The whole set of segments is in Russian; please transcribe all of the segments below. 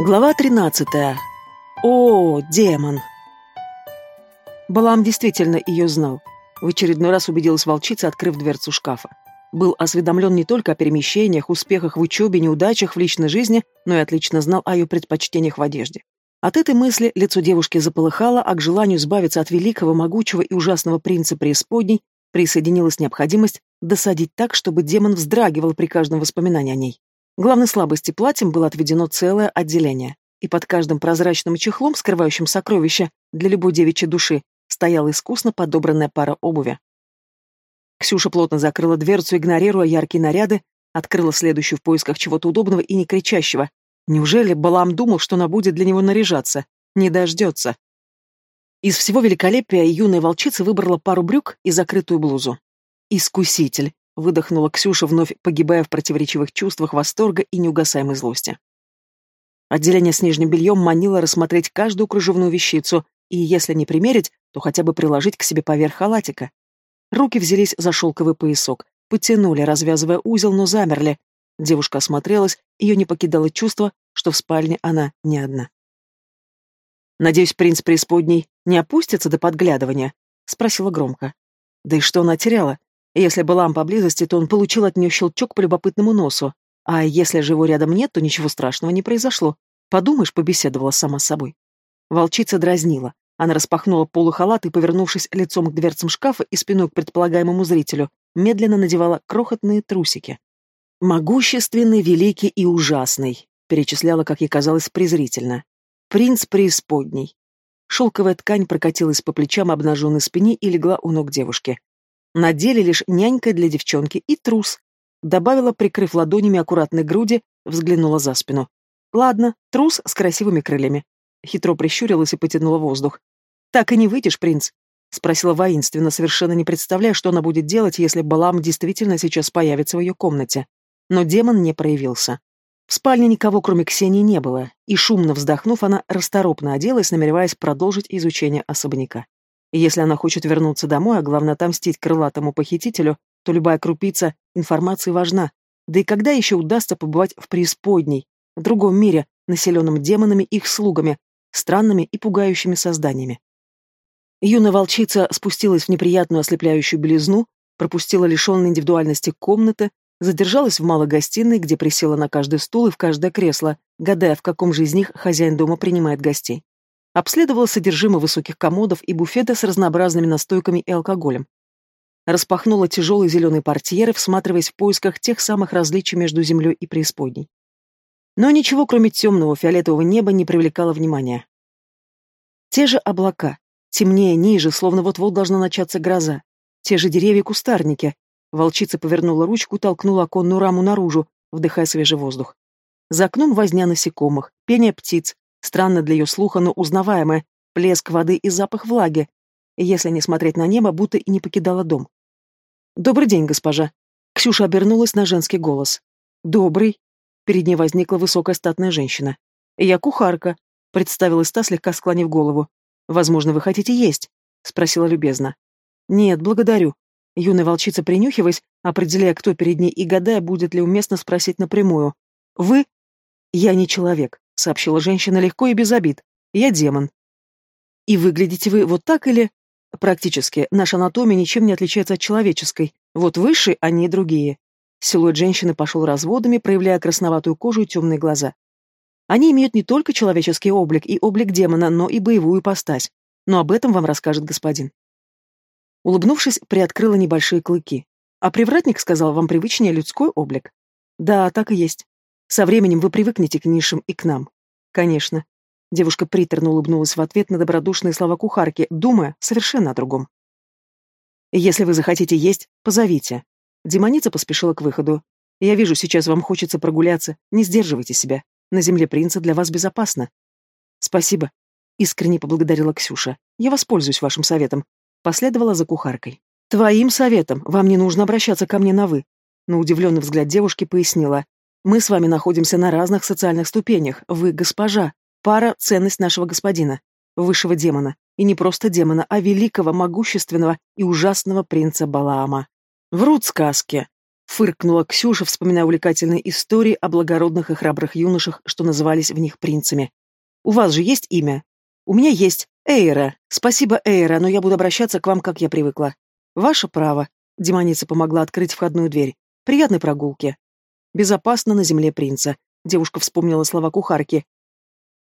Глава 13. О, демон! Балам действительно ее знал. В очередной раз убедилась волчица, открыв дверцу шкафа. Был осведомлен не только о перемещениях, успехах в учебе, неудачах в личной жизни, но и отлично знал о ее предпочтениях в одежде. От этой мысли лицо девушки заполыхало, а к желанию избавиться от великого, могучего и ужасного принца преисподней присоединилась необходимость досадить так, чтобы демон вздрагивал при каждом воспоминании о ней. Главной слабости платьем было отведено целое отделение, и под каждым прозрачным чехлом, скрывающим сокровища для любой девичьей души, стояла искусно подобранная пара обуви. Ксюша плотно закрыла дверцу, игнорируя яркие наряды, открыла следующую в поисках чего-то удобного и не кричащего. Неужели Балам думал, что она будет для него наряжаться? Не дождется. Из всего великолепия юная волчица выбрала пару брюк и закрытую блузу. Искуситель выдохнула Ксюша, вновь погибая в противоречивых чувствах восторга и неугасаемой злости. Отделение с нижним бельем манило рассмотреть каждую кружевную вещицу и, если не примерить, то хотя бы приложить к себе поверх халатика. Руки взялись за шелковый поясок, потянули, развязывая узел, но замерли. Девушка осмотрелась, ее не покидало чувство, что в спальне она не одна. «Надеюсь, принц преисподней не опустится до подглядывания?» — спросила громко. Да и что она теряла? Если бы Лам поблизости, то он получил от нее щелчок по любопытному носу. А если же его рядом нет, то ничего страшного не произошло. Подумаешь, побеседовала сама с собой. Волчица дразнила. Она распахнула полу халат и, повернувшись лицом к дверцам шкафа и спиной к предполагаемому зрителю, медленно надевала крохотные трусики. «Могущественный, великий и ужасный», — перечисляла, как ей казалось, презрительно. «Принц преисподней». Шелковая ткань прокатилась по плечам обнаженной спине и легла у ног девушки. На деле лишь нянька для девчонки и трус. Добавила, прикрыв ладонями аккуратной груди, взглянула за спину. Ладно, трус с красивыми крыльями. Хитро прищурилась и потянула воздух. Так и не выйдешь, принц? Спросила воинственно, совершенно не представляя, что она будет делать, если Балам действительно сейчас появится в ее комнате. Но демон не проявился. В спальне никого, кроме Ксении, не было, и, шумно вздохнув, она расторопно оделась, намереваясь продолжить изучение особняка. Если она хочет вернуться домой, а главное отомстить крылатому похитителю, то любая крупица информации важна. Да и когда еще удастся побывать в преисподней, в другом мире, населенном демонами и их слугами, странными и пугающими созданиями? Юная волчица спустилась в неприятную ослепляющую белизну, пропустила лишенные индивидуальности комнаты, задержалась в малой гостиной, где присела на каждый стул и в каждое кресло, гадая, в каком же из них хозяин дома принимает гостей обследовала содержимое высоких комодов и буфета с разнообразными настойками и алкоголем. Распахнула тяжелые зеленые портьеры, всматриваясь в поисках тех самых различий между землей и преисподней. Но ничего, кроме темного фиолетового неба, не привлекало внимания. Те же облака, темнее, ниже, словно вот-вот должна начаться гроза. Те же деревья и кустарники. Волчица повернула ручку, толкнула оконную раму наружу, вдыхая свежий воздух. За окном возня насекомых, пение птиц, Странно для ее слуха, но узнаваемое. Плеск воды и запах влаги. Если не смотреть на небо, будто и не покидала дом. «Добрый день, госпожа». Ксюша обернулась на женский голос. «Добрый». Перед ней возникла высокая статная женщина. «Я кухарка», — представилась та, слегка склонив голову. «Возможно, вы хотите есть?» — спросила любезно. «Нет, благодарю». Юная волчица, принюхиваясь, определяя, кто перед ней и гадая, будет ли уместно спросить напрямую. «Вы?» «Я не человек сообщила женщина легко и без обид. Я демон. И выглядите вы вот так или... Практически, наша анатомия ничем не отличается от человеческой. Вот выше, а не другие. Силуэт женщины пошел разводами, проявляя красноватую кожу и темные глаза. Они имеют не только человеческий облик и облик демона, но и боевую постась. Но об этом вам расскажет господин. Улыбнувшись, приоткрыла небольшие клыки. А привратник сказал вам привычнее людской облик. Да, так и есть. Со временем вы привыкнете к нишам и к нам. Конечно. Девушка приторно улыбнулась в ответ на добродушные слова кухарки, думая совершенно о другом. Если вы захотите есть, позовите. Демоница поспешила к выходу. Я вижу, сейчас вам хочется прогуляться. Не сдерживайте себя. На земле принца для вас безопасно. Спасибо. Искренне поблагодарила Ксюша. Я воспользуюсь вашим советом. Последовала за кухаркой. Твоим советом. Вам не нужно обращаться ко мне на «вы». На удивленный взгляд девушки пояснила. Мы с вами находимся на разных социальных ступенях. Вы госпожа, пара — ценность нашего господина, высшего демона. И не просто демона, а великого, могущественного и ужасного принца Балаама. Врут сказки. Фыркнула Ксюша, вспоминая увлекательные истории о благородных и храбрых юношах, что назывались в них принцами. «У вас же есть имя?» «У меня есть. Эйра. Спасибо, Эйра, но я буду обращаться к вам, как я привыкла». «Ваше право». Демоница помогла открыть входную дверь. «Приятной прогулки». «Безопасно на земле принца», — девушка вспомнила слова кухарки.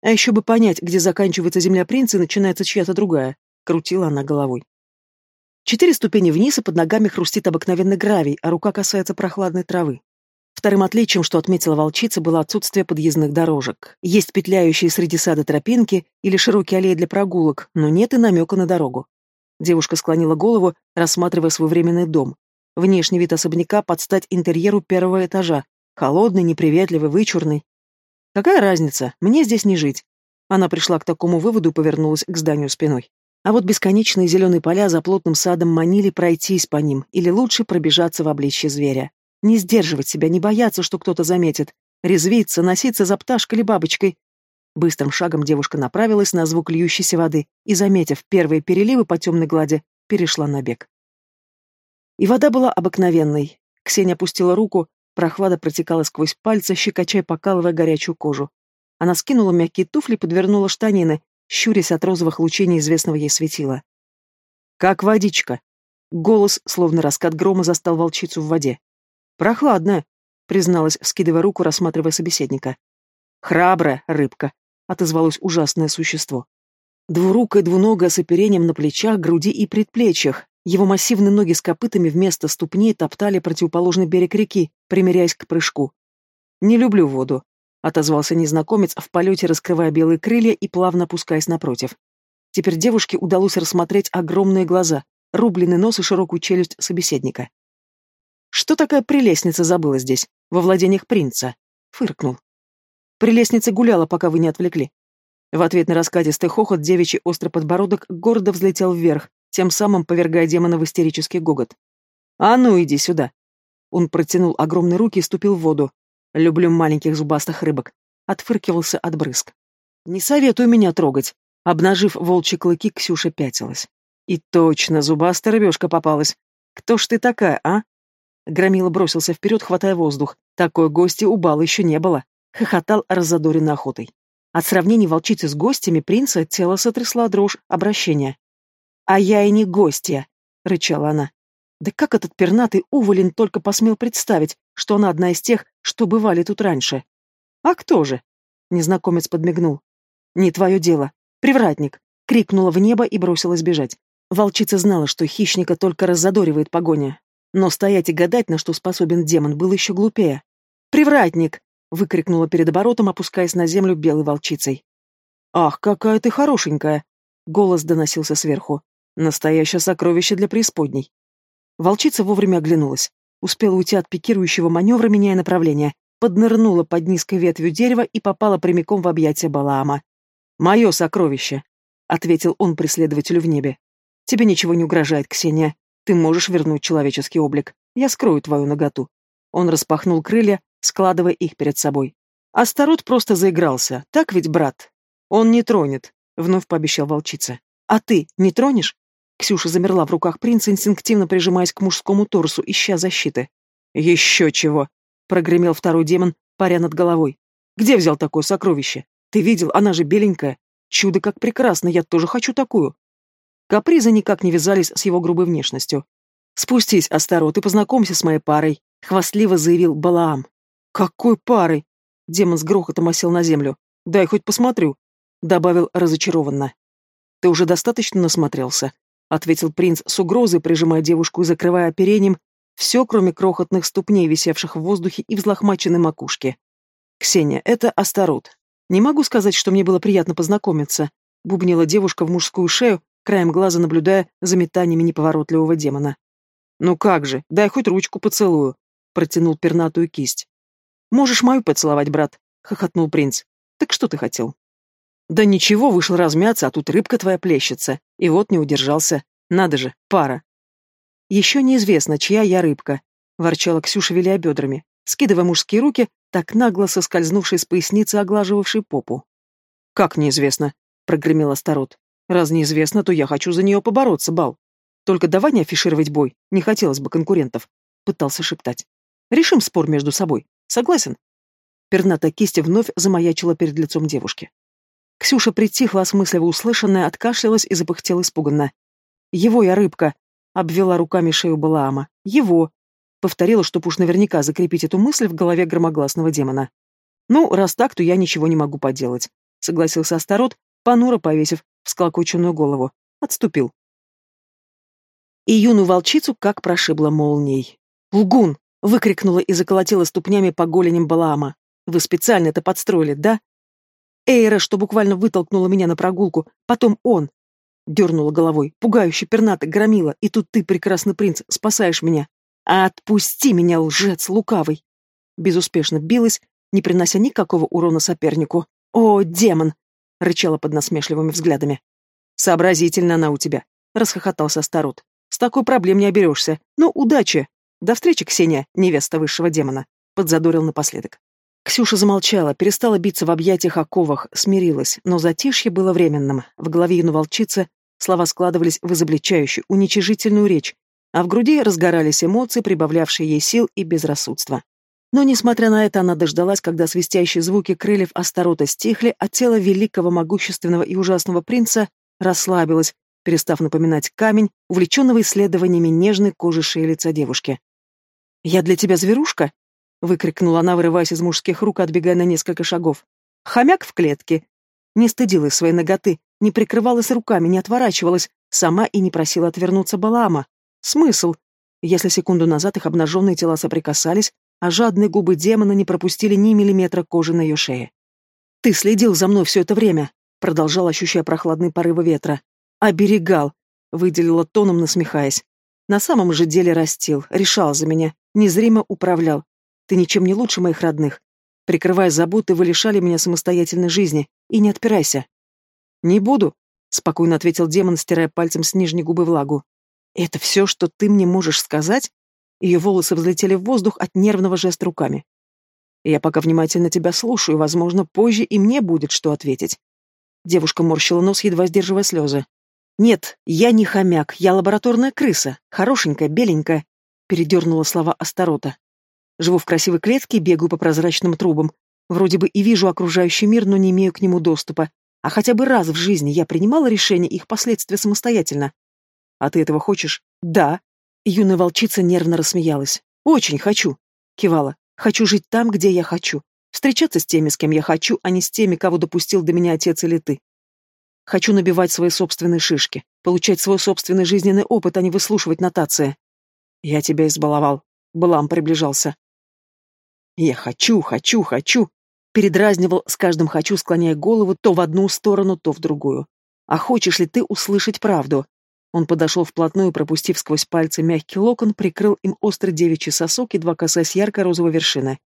«А еще бы понять, где заканчивается земля принца и начинается чья-то другая», — крутила она головой. Четыре ступени вниз, и под ногами хрустит обыкновенный гравий, а рука касается прохладной травы. Вторым отличием, что отметила волчица, было отсутствие подъездных дорожек. Есть петляющие среди сада тропинки или широкие аллеи для прогулок, но нет и намека на дорогу. Девушка склонила голову, рассматривая свой временный дом. Внешний вид особняка под стать интерьеру первого этажа. Холодный, неприветливый, вычурный. Какая разница? Мне здесь не жить. Она пришла к такому выводу и повернулась к зданию спиной. А вот бесконечные зеленые поля за плотным садом манили пройтись по ним, или лучше пробежаться в обличье зверя. Не сдерживать себя, не бояться, что кто-то заметит. Резвиться, носиться за пташкой или бабочкой. Быстрым шагом девушка направилась на звук льющейся воды и, заметив первые переливы по темной глади, перешла на бег. И вода была обыкновенной. Ксения опустила руку, прохлада протекала сквозь пальцы, щекоча и покалывая горячую кожу. Она скинула мягкие туфли, подвернула штанины, щурясь от розовых лучей неизвестного ей светила. «Как водичка!» Голос, словно раскат грома, застал волчицу в воде. «Прохладная», — призналась, вскидывая руку, рассматривая собеседника. «Храбрая рыбка», — отозвалось ужасное существо. Двурукое, двуногое с оперением на плечах, груди и предплечьях. Его массивные ноги с копытами вместо ступней топтали противоположный берег реки, примиряясь к прыжку. «Не люблю воду», отозвался незнакомец в полете, раскрывая белые крылья и плавно опускаясь напротив. Теперь девушке удалось рассмотреть огромные глаза, рубленый нос и широкую челюсть собеседника. «Что такая прелестница забыла здесь, во владениях принца?» — фыркнул. «Прелестница гуляла, пока вы не отвлекли». В ответ на раскатистый хохот девичий острый подбородок гордо взлетел вверх, тем самым повергая демона в истерический гогот. «А ну, иди сюда!» Он протянул огромные руки и ступил в воду, Люблю маленьких зубастых рыбок. Отфыркивался от брызг. Не советую меня трогать. Обнажив волчьи клыки, Ксюша пятилась. И точно, зубастая рыбешка попалась. Кто ж ты такая, а? Громила бросился вперед, хватая воздух. Такой гости у бала еще не было. Хохотал разодоренной охотой. От сравнений волчицы с гостями принца тело сотрясла дрожь обращения. «А я и не гостья», — рычала она. Да как этот пернатый уволен только посмел представить, что она одна из тех, что бывали тут раньше? А кто же? Незнакомец подмигнул. Не твое дело. Привратник. Крикнула в небо и бросилась бежать. Волчица знала, что хищника только раззадоривает погоня. Но стоять и гадать, на что способен демон, было еще глупее. «Привратник!» — выкрикнула перед оборотом, опускаясь на землю белой волчицей. «Ах, какая ты хорошенькая!» — голос доносился сверху. «Настоящее сокровище для преисподней. Волчица вовремя оглянулась. Успела уйти от пикирующего маневра, меняя направление. Поднырнула под низкой ветвью дерева и попала прямиком в объятия Балаама. «Мое сокровище», — ответил он преследователю в небе. «Тебе ничего не угрожает, Ксения. Ты можешь вернуть человеческий облик. Я скрою твою наготу». Он распахнул крылья, складывая их перед собой. Астарот просто заигрался. Так ведь, брат? Он не тронет, — вновь пообещал волчица. А ты не тронешь? Ксюша замерла в руках принца, инстинктивно прижимаясь к мужскому торсу, ища защиты. «Еще чего!» — прогремел второй демон, паря над головой. «Где взял такое сокровище? Ты видел, она же беленькая. Чудо как прекрасно, я тоже хочу такую». Капризы никак не вязались с его грубой внешностью. «Спустись, Астарот, и познакомься с моей парой», — хвастливо заявил Балаам. «Какой парой?» — демон с грохотом осел на землю. «Дай хоть посмотрю», — добавил разочарованно. «Ты уже достаточно насмотрелся ответил принц с угрозой, прижимая девушку и закрывая оперением все, кроме крохотных ступней, висевших в воздухе и взлохмаченной макушки. «Ксения, это Астарот. Не могу сказать, что мне было приятно познакомиться», — бубнила девушка в мужскую шею, краем глаза наблюдая за метаниями неповоротливого демона. «Ну как же, дай хоть ручку поцелую», — протянул пернатую кисть. «Можешь мою поцеловать, брат», — хохотнул принц. «Так что ты хотел?» Да ничего, вышел размяться, а тут рыбка твоя плещется. И вот не удержался. Надо же, пара. Еще неизвестно, чья я рыбка, ворчала Ксюша, виляя бедрами, скидывая мужские руки, так нагло соскользнувшей с поясницы, оглаживавшей попу. Как неизвестно, прогремел Астарот. Раз неизвестно, то я хочу за нее побороться, Бал. Только давай не афишировать бой, не хотелось бы конкурентов, пытался шептать. Решим спор между собой. Согласен?» Перната кисть вновь замаячила перед лицом девушки. Ксюша притихла, осмысливая услышанное, откашлялась и запыхтела испуганно. «Его я рыбка!» — обвела руками шею Балаама. «Его!» — повторила, чтоб уж наверняка закрепить эту мысль в голове громогласного демона. «Ну, раз так, то я ничего не могу поделать», — согласился Астарот, понуро повесив всклокоченную голову. Отступил. И юную волчицу как прошибла молнией. «Лгун!» — выкрикнула и заколотила ступнями по голеням Балаама. «Вы специально это подстроили, да?» Эйра, что буквально вытолкнула меня на прогулку, потом он. Дернула головой, пугающе пернатый, громила, и тут ты, прекрасный принц, спасаешь меня. Отпусти меня, лжец лукавый. Безуспешно билась, не принося никакого урона сопернику. «О, демон!» — рычала под насмешливыми взглядами. «Сообразительно она у тебя», — расхохотался Старут. «С такой проблем не оберешься. Ну, удачи! До встречи, Ксения, невеста высшего демона», — подзадорил напоследок. Ксюша замолчала, перестала биться в объятиях оковах, смирилась, но затишье было временным. В голове юной волчицы слова складывались в изобличающую, уничижительную речь, а в груди разгорались эмоции, прибавлявшие ей сил и безрассудства. Но, несмотря на это, она дождалась, когда свистящие звуки крыльев Астарота стихли, а тело великого, могущественного и ужасного принца расслабилось, перестав напоминать камень, увлеченного исследованиями нежной кожи шеи лица девушки. «Я для тебя зверушка?» Выкрикнула она, вырываясь из мужских рук, отбегая на несколько шагов. Хомяк в клетке. Не стыдилась своей ноготы, не прикрывалась руками, не отворачивалась, сама и не просила отвернуться Балаама. Смысл? Если секунду назад их обнаженные тела соприкасались, а жадные губы демона не пропустили ни миллиметра кожи на ее шее. «Ты следил за мной все это время», — продолжал, ощущая прохладные порывы ветра. «Оберегал», — выделила тоном, насмехаясь. «На самом же деле растил, решал за меня, незримо управлял, ты ничем не лучше моих родных. Прикрывая заботы, вы лишали меня самостоятельной жизни. И не отпирайся. Не буду, спокойно ответил демон, стирая пальцем с нижней губы влагу. Это все, что ты мне можешь сказать? Ее волосы взлетели в воздух от нервного жеста руками. Я пока внимательно тебя слушаю, возможно, позже и мне будет что ответить. Девушка морщила нос, едва сдерживая слезы. «Нет, я не хомяк, я лабораторная крыса, хорошенькая, беленькая», — передернула слова Астарота. Живу в красивой клетке и бегаю по прозрачным трубам. Вроде бы и вижу окружающий мир, но не имею к нему доступа. А хотя бы раз в жизни я принимала решение их последствия самостоятельно. А ты этого хочешь? Да. Юная волчица нервно рассмеялась. Очень хочу. Кивала. Хочу жить там, где я хочу. Встречаться с теми, с кем я хочу, а не с теми, кого допустил до меня отец или ты. Хочу набивать свои собственные шишки, получать свой собственный жизненный опыт, а не выслушивать нотации. Я тебя избаловал. Блам приближался. «Я хочу, хочу, хочу!» Передразнивал с каждым «хочу», склоняя голову то в одну сторону, то в другую. «А хочешь ли ты услышать правду?» Он подошел вплотную, пропустив сквозь пальцы мягкий локон, прикрыл им острый девичий сосок, едва касаясь ярко-розовой вершины.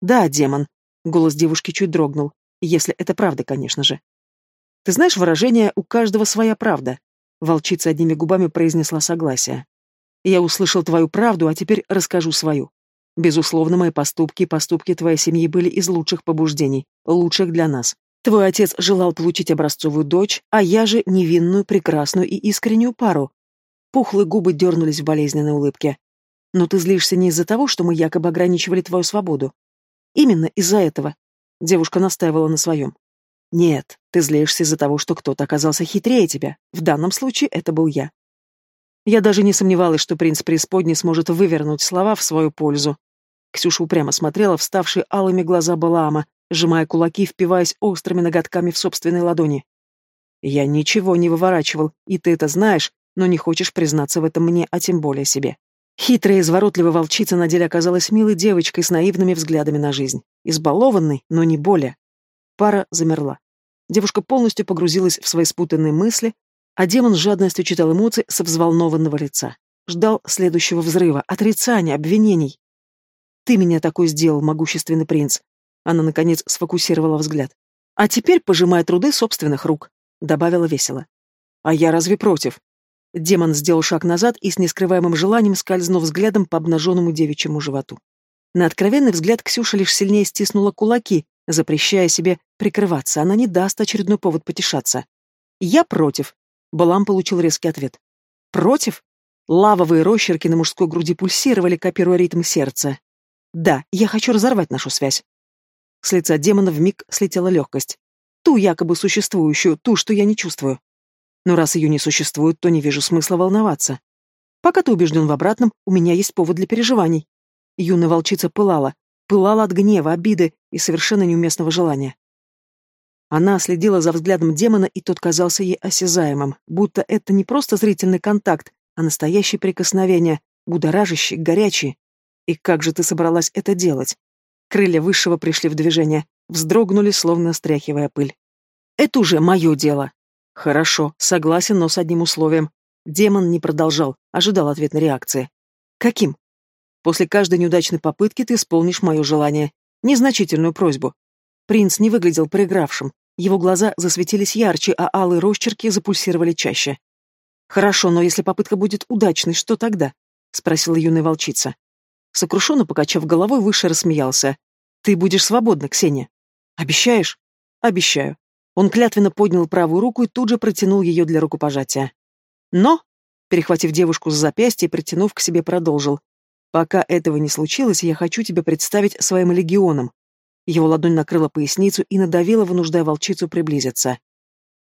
«Да, демон», — голос девушки чуть дрогнул, если это правда, конечно же. «Ты знаешь выражение «у каждого своя правда»?» Волчица одними губами произнесла согласие. «Я услышал твою правду, а теперь расскажу свою. Безусловно, мои поступки и поступки твоей семьи были из лучших побуждений, лучших для нас. Твой отец желал получить образцовую дочь, а я же невинную, прекрасную и искреннюю пару. Пухлые губы дернулись в болезненной улыбке. Но ты злишься не из-за того, что мы якобы ограничивали твою свободу. Именно из-за этого. Девушка настаивала на своем. Нет, ты злишься из-за того, что кто-то оказался хитрее тебя. В данном случае это был я. Я даже не сомневалась, что принц преисподней сможет вывернуть слова в свою пользу. Ксюша упрямо смотрела в ставшие алыми глаза Балаама, сжимая кулаки, впиваясь острыми ноготками в собственной ладони. «Я ничего не выворачивал, и ты это знаешь, но не хочешь признаться в этом мне, а тем более себе». Хитрая и изворотливая волчица на деле оказалась милой девочкой с наивными взглядами на жизнь. Избалованной, но не более. Пара замерла. Девушка полностью погрузилась в свои спутанные мысли, а демон с жадностью читал эмоции со взволнованного лица. Ждал следующего взрыва, отрицания, обвинений. «Ты меня такой сделал, могущественный принц!» Она, наконец, сфокусировала взгляд. «А теперь пожимай труды собственных рук», — добавила весело. «А я разве против?» Демон сделал шаг назад и с нескрываемым желанием скользнул взглядом по обнаженному девичьему животу. На откровенный взгляд Ксюша лишь сильнее стиснула кулаки, запрещая себе прикрываться. Она не даст очередной повод потешаться. «Я против», Балам получил резкий ответ. «Против?» Лавовые росчерки на мужской груди пульсировали, копируя ритм сердца. Да, я хочу разорвать нашу связь. С лица демона вмиг слетела легкость. Ту якобы существующую, ту, что я не чувствую. Но раз ее не существует, то не вижу смысла волноваться. Пока ты убежден в обратном, у меня есть повод для переживаний. Юная волчица пылала, пылала от гнева, обиды и совершенно неуместного желания. Она следила за взглядом демона, и тот казался ей осязаемым, будто это не просто зрительный контакт, а настоящее прикосновение, будоражащее, горячее. И как же ты собралась это делать? Крылья высшего пришли в движение, вздрогнули, словно стряхивая пыль. Это уже мое дело. Хорошо, согласен, но с одним условием. Демон не продолжал, ожидал ответной реакции. Каким? После каждой неудачной попытки ты исполнишь мое желание. Незначительную просьбу. Принц не выглядел проигравшим. Его глаза засветились ярче, а алые росчерки запульсировали чаще. «Хорошо, но если попытка будет удачной, что тогда?» — спросила юная волчица. Сокрушенно покачав головой, выше рассмеялся. «Ты будешь свободна, Ксения». «Обещаешь?» «Обещаю». Он клятвенно поднял правую руку и тут же протянул ее для рукопожатия. Но, перехватив девушку за запястье и притянув к себе, продолжил. «Пока этого не случилось, я хочу тебя представить своим легионам». Его ладонь накрыла поясницу и надавила, вынуждая волчицу приблизиться.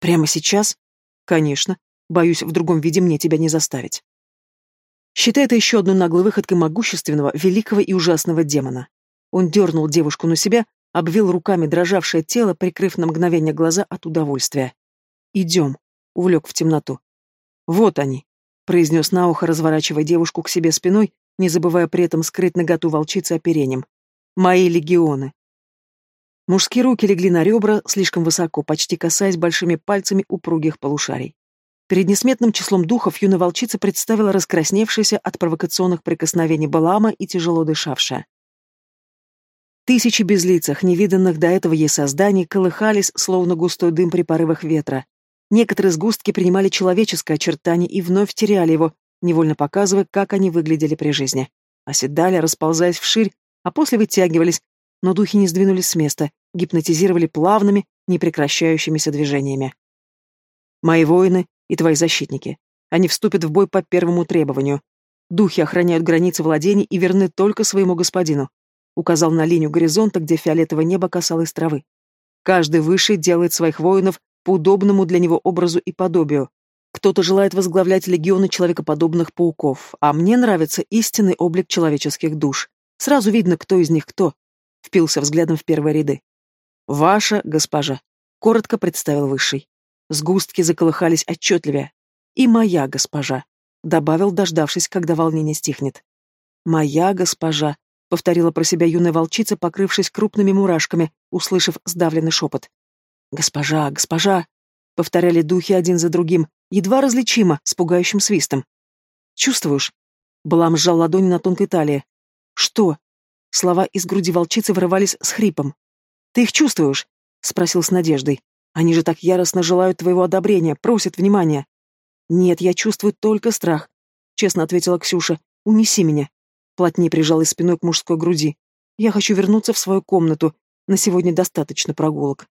«Прямо сейчас?» «Конечно. Боюсь, в другом виде мне тебя не заставить». Считай это еще одной наглой выходкой могущественного, великого и ужасного демона. Он дернул девушку на себя, обвил руками дрожавшее тело, прикрыв на мгновение глаза от удовольствия. «Идем», — увлек в темноту. «Вот они», — произнес на ухо, разворачивая девушку к себе спиной, не забывая при этом скрыть наготу волчицы оперением. «Мои легионы». Мужские руки легли на ребра слишком высоко, почти касаясь большими пальцами упругих полушарий. Перед несметным числом духов юная волчица представила раскрасневшаяся от провокационных прикосновений Балама и тяжело дышавшая. Тысячи безлицах, невиданных до этого ей созданий, колыхались, словно густой дым при порывах ветра, Некоторые сгустки принимали человеческое очертание и вновь теряли его, невольно показывая, как они выглядели при жизни. Оседали, расползаясь вширь, а после вытягивались, но духи не сдвинулись с места, гипнотизировали плавными, непрекращающимися движениями. «Мои воины и твои защитники. Они вступят в бой по первому требованию. Духи охраняют границы владений и верны только своему господину», указал на линию горизонта, где фиолетовое небо касалось травы. «Каждый высший делает своих воинов по удобному для него образу и подобию. Кто-то желает возглавлять легионы человекоподобных пауков, а мне нравится истинный облик человеческих душ. Сразу видно, кто из них кто. Впился взглядом в первые ряды. «Ваша госпожа», — коротко представил Высший. Сгустки заколыхались отчетливее. «И моя госпожа», — добавил, дождавшись, когда волнение стихнет. «Моя госпожа», — повторила про себя юная волчица, покрывшись крупными мурашками, услышав сдавленный шепот. «Госпожа, госпожа!» — повторяли духи один за другим, едва различимо, с пугающим свистом. «Чувствуешь?» — Балам сжал ладони на тонкой талии. «Что?» Слова из груди волчицы вырывались с хрипом. «Ты их чувствуешь?» — спросил с надеждой. «Они же так яростно желают твоего одобрения, просят внимания». «Нет, я чувствую только страх», — честно ответила Ксюша. «Унеси меня». Плотнее прижалась спиной к мужской груди. «Я хочу вернуться в свою комнату. На сегодня достаточно прогулок».